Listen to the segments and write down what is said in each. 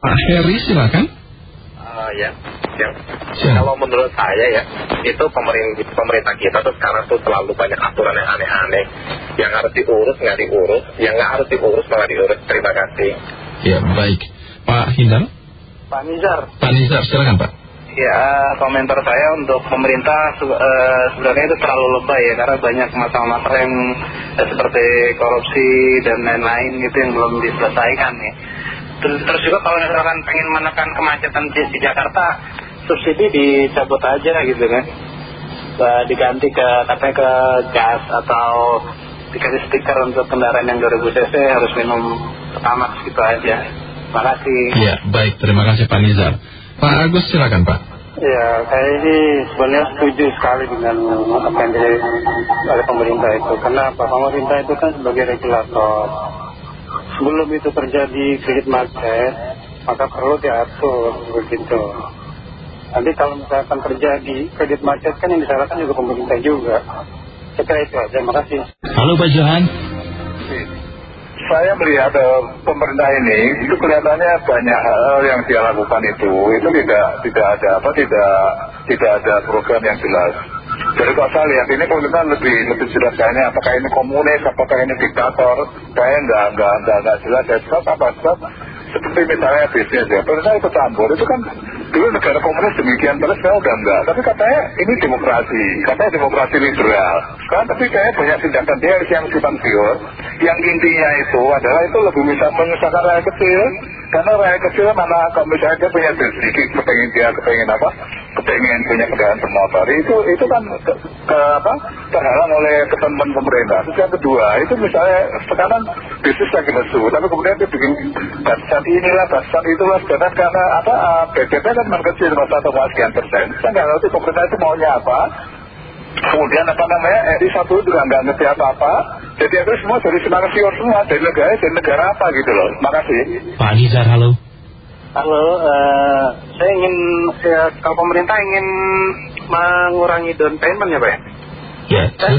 Pak Heri silakan. Uh, ya, ya. Kalau menurut saya ya, itu pemerintah, pemerintah kita tuh sekarang tuh terlalu banyak aturan yang aneh-aneh. Yang harus diurus nggak diurus, yang nggak harus diurus malah diurus. Terima kasih. Ya, baik. Pak Hindar. Pak Nizar. Pak Nizar, silakan Pak. Ya, komentar saya untuk pemerintah uh, sebenarnya itu terlalu lebay ya, karena banyak masalah-masalah yang eh, seperti korupsi dan lain-lain gitu yang belum diselesaikan ya. Terus, juga kalau misalkan pengen menekan kemacetan di, di Jakarta, subsidi dicabut aja gitu kan. Diganti ke katanya ke gas atau dikasih stiker untuk kendaraan yang 2000 cc harus minum pertamax gitu aja. Terima kasih. Ya, baik. Terima kasih Pak Nizar. Pak Agus silakan Pak. Ya, saya ini sebenarnya setuju sekali dengan apa yang oleh pemerintah itu. Kenapa? Pemerintah itu kan sebagai regulator. Sebelum itu terjadi kredit macet, maka perlu diatur begitu. Nanti kalau misalkan terjadi kredit macet kan yang disalahkan juga pemerintah juga. Saya itu aja. Terima kasih. Halo Pak Johan. Saya melihat uh, pemerintah ini itu kelihatannya banyak hal yang dia lakukan itu itu tidak tidak ada apa tidak tidak ada program yang jelas. Jadi kalau saya lihat ini pemerintah lebih lebih jelas kayaknya. Apakah ini komunis, apakah ini diktator, saya nggak nggak nggak nggak jelas. Ya, sebab apa? Sebab seperti misalnya bisnis ya, pemerintah ikut campur. Itu kan dulu negara komunis demikian terus sekarang udah enggak tapi katanya ini demokrasi. Katanya demokrasi liberal. Sekarang tapi kayak banyak tindakan. Dia yang sifat pure yang intinya itu adalah itu lebih bisa menyusahkan rakyat kecil karena rakyat kecil mana misalnya dia punya sedikit kepengen dia kepengen apa kepengen punya kendaraan bermotor itu itu kan ke, ke, apa terhalang oleh ketentuan pemerintah. Terus yang kedua itu misalnya sekarang bisnis lagi lesu tapi kemudian dia bikin batasan inilah batasan itulah sedangkan karena apa BBP kan memang kecil satu sekian persen. Saya nggak ngerti pemerintah itu maunya apa kemudian apa namanya RI satu juga nggak ngerti apa-apa jadi itu semua dari semangat siur semua dari negara dari negara apa gitu loh terima kasih Pak Nizar halo Halo, uh, saya ingin, ya, kalau pemerintah ingin mengurangi down payment ya Pak ya? Saya,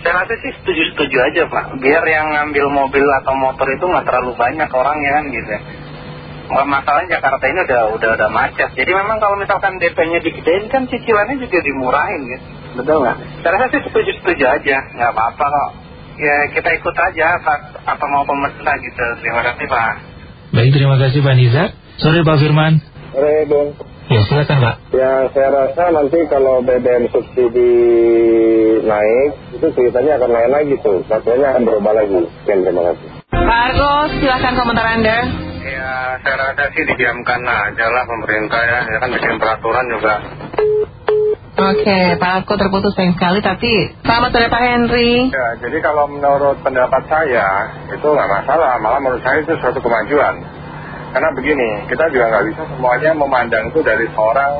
saya rasa sih setuju-setuju aja Pak. Biar yang ngambil mobil atau motor itu nggak terlalu banyak orangnya kan gitu ya. Masalahnya Jakarta ini udah udah udah macet. Jadi memang kalau misalkan DP-nya digedein kan cicilannya juga dimurahin gitu. Betul nggak? Saya rasa sih setuju-setuju aja. Nggak apa-apa kok. Ya kita ikut aja apa, apa mau pemerintah gitu. Terima kasih Pak. Baik, terima kasih Pak Nizar. Sore Pak Firman. Sore Bung. Ya silakan Pak. Ya saya rasa nanti kalau BBM subsidi naik itu ceritanya akan lain lagi tuh. Maksudnya akan berubah lagi. Sekian terima kasih. Pak Argo silakan komentar Anda. Ya saya rasa sih didiamkan aja lah pemerintah ya. Ya kan bikin peraturan juga. Oke, Pak Argo terputus sayang sekali tapi selamat sore Pak Henry. Ya, jadi kalau menurut pendapat saya itu nggak masalah, malah menurut saya itu suatu kemajuan. Karena begini, kita juga nggak bisa semuanya memandang itu dari seorang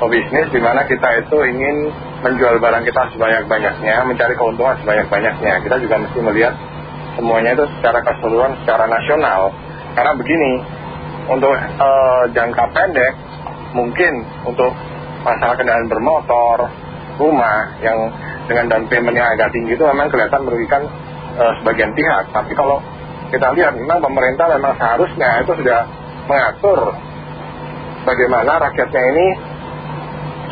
pebisnis di mana kita itu ingin menjual barang kita sebanyak-banyaknya, mencari keuntungan sebanyak-banyaknya. Kita juga mesti melihat semuanya itu secara keseluruhan, secara nasional. Karena begini, untuk eh, jangka pendek, mungkin untuk masalah kendaraan bermotor, rumah yang dengan down payment yang agak tinggi itu memang kelihatan merugikan eh, sebagian pihak. Tapi kalau kita lihat memang pemerintah memang seharusnya itu sudah mengatur bagaimana rakyatnya ini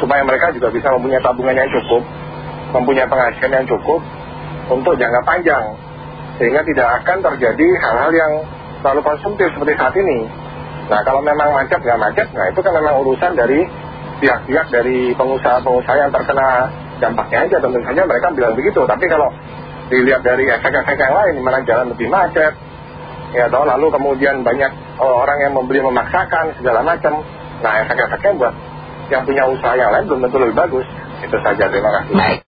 supaya mereka juga bisa mempunyai tabungan yang cukup, mempunyai penghasilan yang cukup untuk jangka panjang. Sehingga tidak akan terjadi hal-hal yang terlalu konsumtif seperti saat ini. Nah kalau memang macet nggak macet, nah itu kan memang urusan dari pihak-pihak dari pengusaha-pengusaha yang terkena dampaknya aja. Tentu saja mereka bilang begitu. Tapi kalau dilihat dari efek-efek yang lain, mana jalan lebih macet, ya toh lalu kemudian banyak orang yang membeli memaksakan segala macam. Nah efek-efeknya buat yang punya usaha yang lain belum tentu lebih bagus. Itu saja, terima kasih.